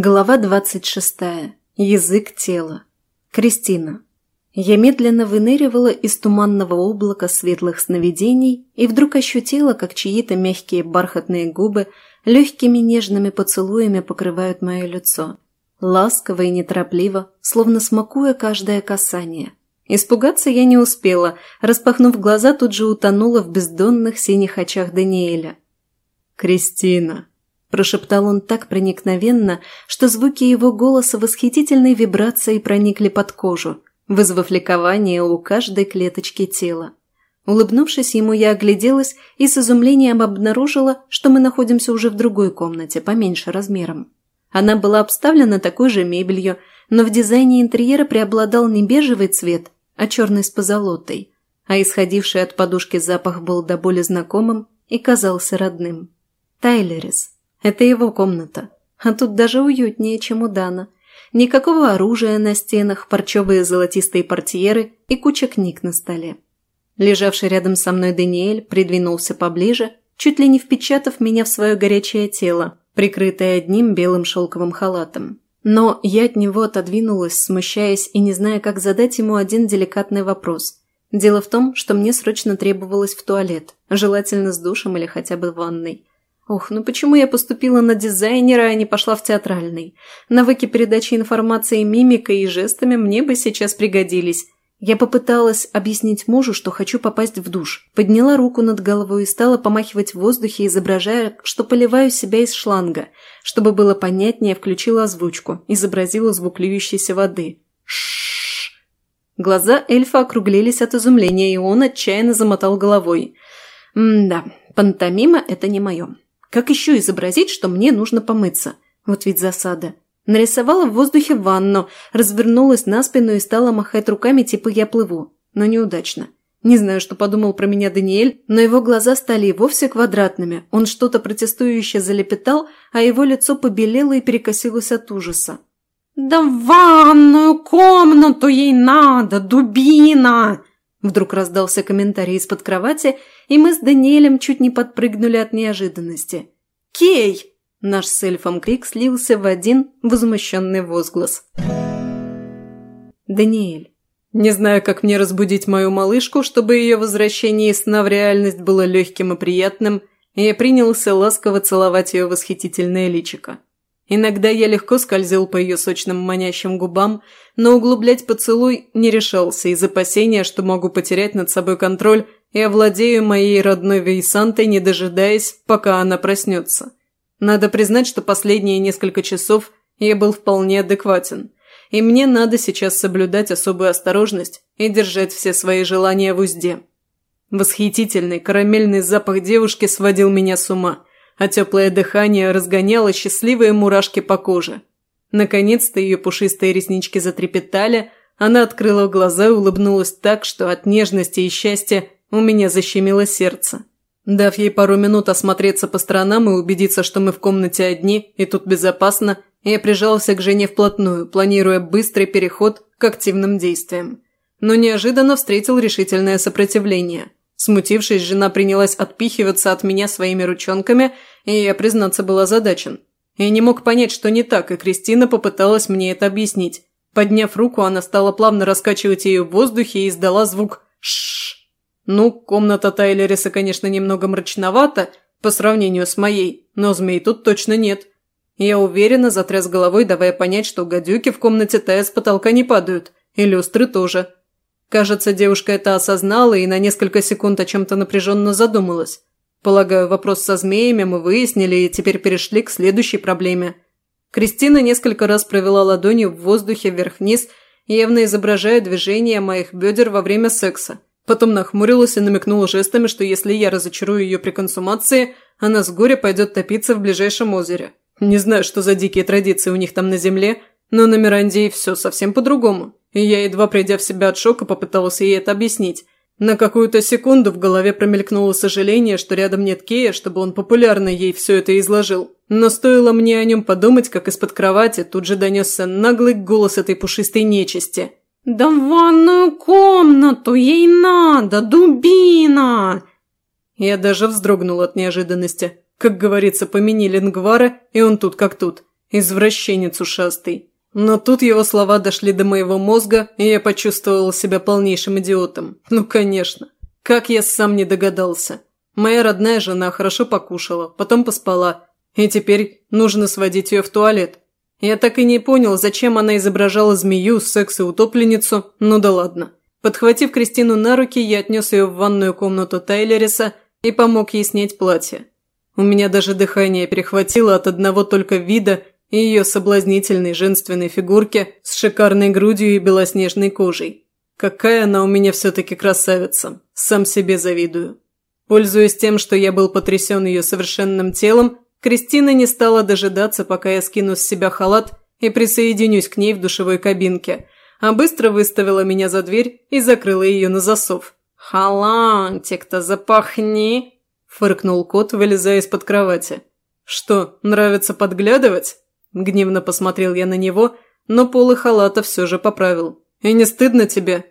Глава 26. Язык тела. Кристина. Я медленно выныривала из туманного облака светлых сновидений и вдруг ощутила, как чьи-то мягкие бархатные губы легкими нежными поцелуями покрывают мое лицо. Ласково и неторопливо, словно смакуя каждое касание. Испугаться я не успела, распахнув глаза, тут же утонула в бездонных синих очах Даниэля. «Кристина!» – прошептал он так проникновенно, что звуки его голоса восхитительной вибрацией проникли под кожу, вызвав ликование у каждой клеточки тела. Улыбнувшись ему, я огляделась и с изумлением обнаружила, что мы находимся уже в другой комнате, поменьше размером. Она была обставлена такой же мебелью, но в дизайне интерьера преобладал не бежевый цвет, а черный с позолотой, а исходивший от подушки запах был до боли знакомым и казался родным. Тайлерис. Это его комната. А тут даже уютнее, чем у Дана. Никакого оружия на стенах, парчевые золотистые портьеры и куча книг на столе. Лежавший рядом со мной Даниэль придвинулся поближе, чуть ли не впечатав меня в свое горячее тело, прикрытое одним белым шелковым халатом. Но я от него отодвинулась, смущаясь и не зная, как задать ему один деликатный вопрос. Дело в том, что мне срочно требовалось в туалет, желательно с душем или хотя бы ванной. Ох, ну почему я поступила на дизайнера, а не пошла в театральный? Навыки передачи информации мимикой и жестами мне бы сейчас пригодились. Я попыталась объяснить мужу, что хочу попасть в душ. Подняла руку над головой и стала помахивать в воздухе, изображая, что поливаю себя из шланга. Чтобы было понятнее, включила озвучку, изобразила звук льющейся воды. Шшш. Глаза эльфа округлились от изумления, и он отчаянно замотал головой. М-да, пантомима – это не мое. Как еще изобразить, что мне нужно помыться? Вот ведь засада. Нарисовала в воздухе ванну, развернулась на спину и стала махать руками, типа я плыву. Но неудачно. Не знаю, что подумал про меня Даниэль, но его глаза стали и вовсе квадратными. Он что-то протестующе залепетал, а его лицо побелело и перекосилось от ужаса. «Да в ванную комнату ей надо, дубина!» Вдруг раздался комментарий из-под кровати, и мы с Даниэлем чуть не подпрыгнули от неожиданности. «Кей!» – наш с эльфом крик слился в один возмущенный возглас. Даниэль. Не знаю, как мне разбудить мою малышку, чтобы ее возвращение из сна в реальность было легким и приятным, и я принялся ласково целовать ее восхитительное личико. Иногда я легко скользил по ее сочным манящим губам, но углублять поцелуй не решался из опасения, что могу потерять над собой контроль и овладею моей родной Вейсантой, не дожидаясь, пока она проснется. Надо признать, что последние несколько часов я был вполне адекватен, и мне надо сейчас соблюдать особую осторожность и держать все свои желания в узде. Восхитительный карамельный запах девушки сводил меня с ума – а теплое дыхание разгоняло счастливые мурашки по коже. Наконец-то ее пушистые реснички затрепетали, она открыла глаза и улыбнулась так, что от нежности и счастья у меня защемило сердце. Дав ей пару минут осмотреться по сторонам и убедиться, что мы в комнате одни и тут безопасно, я прижался к жене вплотную, планируя быстрый переход к активным действиям. Но неожиданно встретил решительное сопротивление – Смутившись, жена принялась отпихиваться от меня своими ручонками, и я, признаться, был озадачен. Я не мог понять, что не так, и Кристина попыталась мне это объяснить. Подняв руку, она стала плавно раскачивать ее в воздухе и издала звук «шшш». Ну, комната Тайлериса, конечно, немного мрачновата по сравнению с моей, но змей тут точно нет. Я уверенно затряс головой, давая понять, что гадюки в комнате Тая с потолка не падают, и люстры тоже. Кажется, девушка это осознала и на несколько секунд о чем-то напряженно задумалась. Полагаю, вопрос со змеями мы выяснили и теперь перешли к следующей проблеме. Кристина несколько раз провела ладонью в воздухе вверх-вниз, явно изображая движение моих бедер во время секса. Потом нахмурилась и намекнула жестами, что если я разочарую ее при консумации, она с горя пойдет топиться в ближайшем озере. Не знаю, что за дикие традиции у них там на земле, но на Мирандии все совсем по-другому и я, едва придя в себя от шока, попытался ей это объяснить. На какую-то секунду в голове промелькнуло сожаление, что рядом нет Кея, чтобы он популярно ей все это изложил. Но стоило мне о нем подумать, как из-под кровати тут же донесся наглый голос этой пушистой нечисти. «Да в ванную комнату ей надо, дубина!» Я даже вздрогнул от неожиданности. Как говорится, помяни Ленгвара, и он тут как тут. Извращенец ушастый. Но тут его слова дошли до моего мозга, и я почувствовал себя полнейшим идиотом. Ну, конечно. Как я сам не догадался. Моя родная жена хорошо покушала, потом поспала, и теперь нужно сводить ее в туалет. Я так и не понял, зачем она изображала змею, секс и утопленницу, ну да ладно. Подхватив Кристину на руки, я отнес ее в ванную комнату Тайлериса и помог ей снять платье. У меня даже дыхание перехватило от одного только вида и ее соблазнительной женственной фигурки с шикарной грудью и белоснежной кожей. Какая она у меня все-таки красавица, сам себе завидую. Пользуясь тем, что я был потрясен ее совершенным телом, Кристина не стала дожидаться, пока я скину с себя халат и присоединюсь к ней в душевой кабинке, а быстро выставила меня за дверь и закрыла ее на засов. «Халантик-то запахни!» – фыркнул кот, вылезая из-под кровати. «Что, нравится подглядывать?» Гневно посмотрел я на него, но полы халата все же поправил. «И не стыдно тебе?»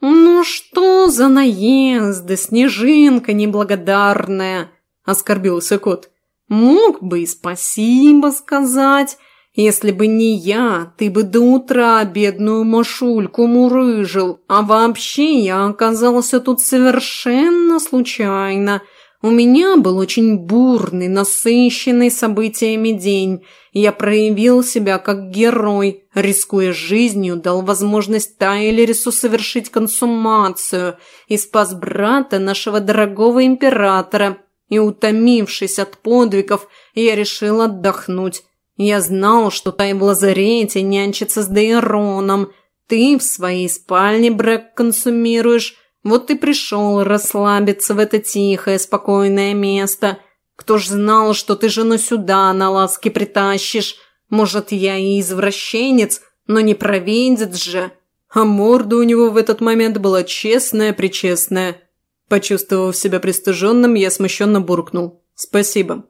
«Ну что за наезды, снежинка неблагодарная!» – оскорбился кот. Мог бы и спасибо сказать. Если бы не я, ты бы до утра бедную Машульку мурыжил. А вообще я оказался тут совершенно случайно. У меня был очень бурный, насыщенный событиями день. Я проявил себя как герой, рискуя жизнью, дал возможность Тайлерису совершить консумацию и спас брата нашего дорогого императора – и, утомившись от подвигов, я решил отдохнуть. Я знал, что Тай в лазарете нянчится с Дейроном. Ты в своей спальне брак консумируешь. Вот ты пришел расслабиться в это тихое, спокойное место. Кто ж знал, что ты жену сюда на ласки притащишь? Может, я и извращенец, но не провидец же. А морда у него в этот момент была честная-причестная. Почувствовав себя пристыженным, я смущенно буркнул. «Спасибо».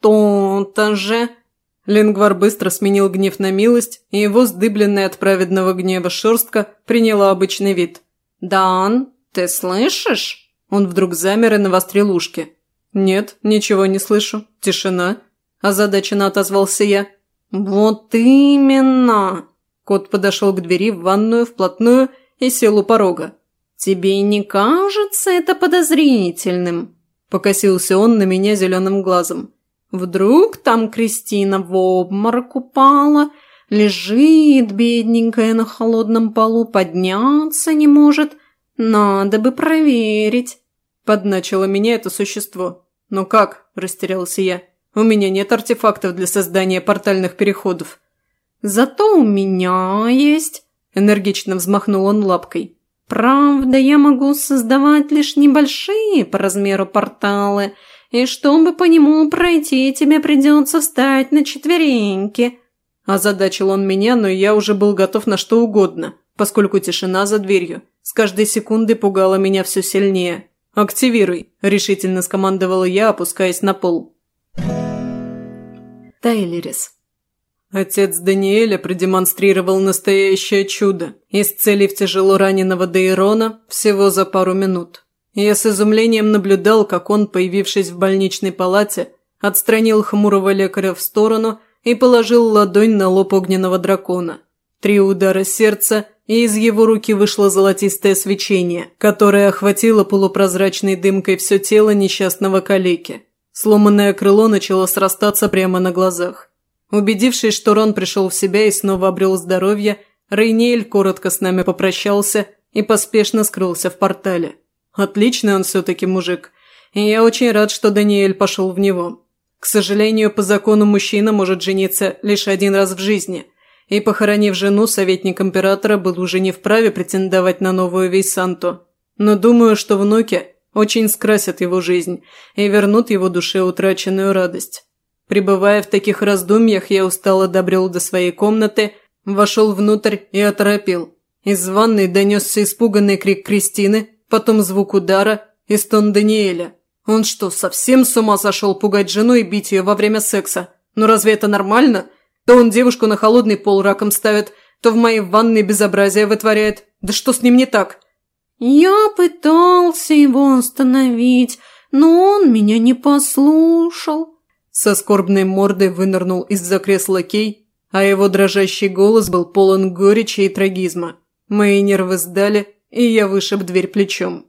«То-то же...» Лингвар быстро сменил гнев на милость, и его сдыбленная от праведного гнева шерстка приняла обычный вид. «Дан, ты слышишь?» Он вдруг замер и навострил ушки. «Нет, ничего не слышу. Тишина», – озадаченно отозвался я. «Вот именно!» Кот подошел к двери в ванную вплотную и сел у порога. «Тебе не кажется это подозрительным?» – покосился он на меня зеленым глазом. «Вдруг там Кристина в обморок упала, лежит бедненькая на холодном полу, подняться не может? Надо бы проверить!» – подначило меня это существо. «Ну как?» – растерялся я. «У меня нет артефактов для создания портальных переходов». «Зато у меня есть!» – энергично взмахнул он лапкой. Правда, я могу создавать лишь небольшие по размеру порталы, и чтобы по нему пройти, тебе придется встать на четвереньки». Озадачил он меня, но я уже был готов на что угодно, поскольку тишина за дверью с каждой секундой пугала меня все сильнее. «Активируй», – решительно скомандовала я, опускаясь на пол. Тайлерис. Отец Даниэля продемонстрировал настоящее чудо, исцелив тяжело раненого Дейрона всего за пару минут. Я с изумлением наблюдал, как он, появившись в больничной палате, отстранил хмурого лекаря в сторону и положил ладонь на лоб огненного дракона. Три удара сердца, и из его руки вышло золотистое свечение, которое охватило полупрозрачной дымкой все тело несчастного калеки. Сломанное крыло начало срастаться прямо на глазах. Убедившись, что Рон пришел в себя и снова обрел здоровье, Рейниэль коротко с нами попрощался и поспешно скрылся в портале. Отличный он все-таки мужик, и я очень рад, что Даниэль пошел в него. К сожалению, по закону мужчина может жениться лишь один раз в жизни, и, похоронив жену, советник императора был уже не вправе претендовать на новую Вейсанту. Но думаю, что внуки очень скрасят его жизнь и вернут его душе утраченную радость. Пребывая в таких раздумьях, я устало добрел до своей комнаты, вошел внутрь и оторопил. Из ванной донесся испуганный крик Кристины, потом звук удара и стон Даниэля. Он что, совсем с ума сошел пугать жену и бить ее во время секса? Ну разве это нормально? То он девушку на холодный пол раком ставит, то в моей ванной безобразие вытворяет. Да что с ним не так? Я пытался его остановить, но он меня не послушал. Со скорбной мордой вынырнул из-за кресла Кей, а его дрожащий голос был полон горечи и трагизма. Мои нервы сдали, и я вышиб дверь плечом.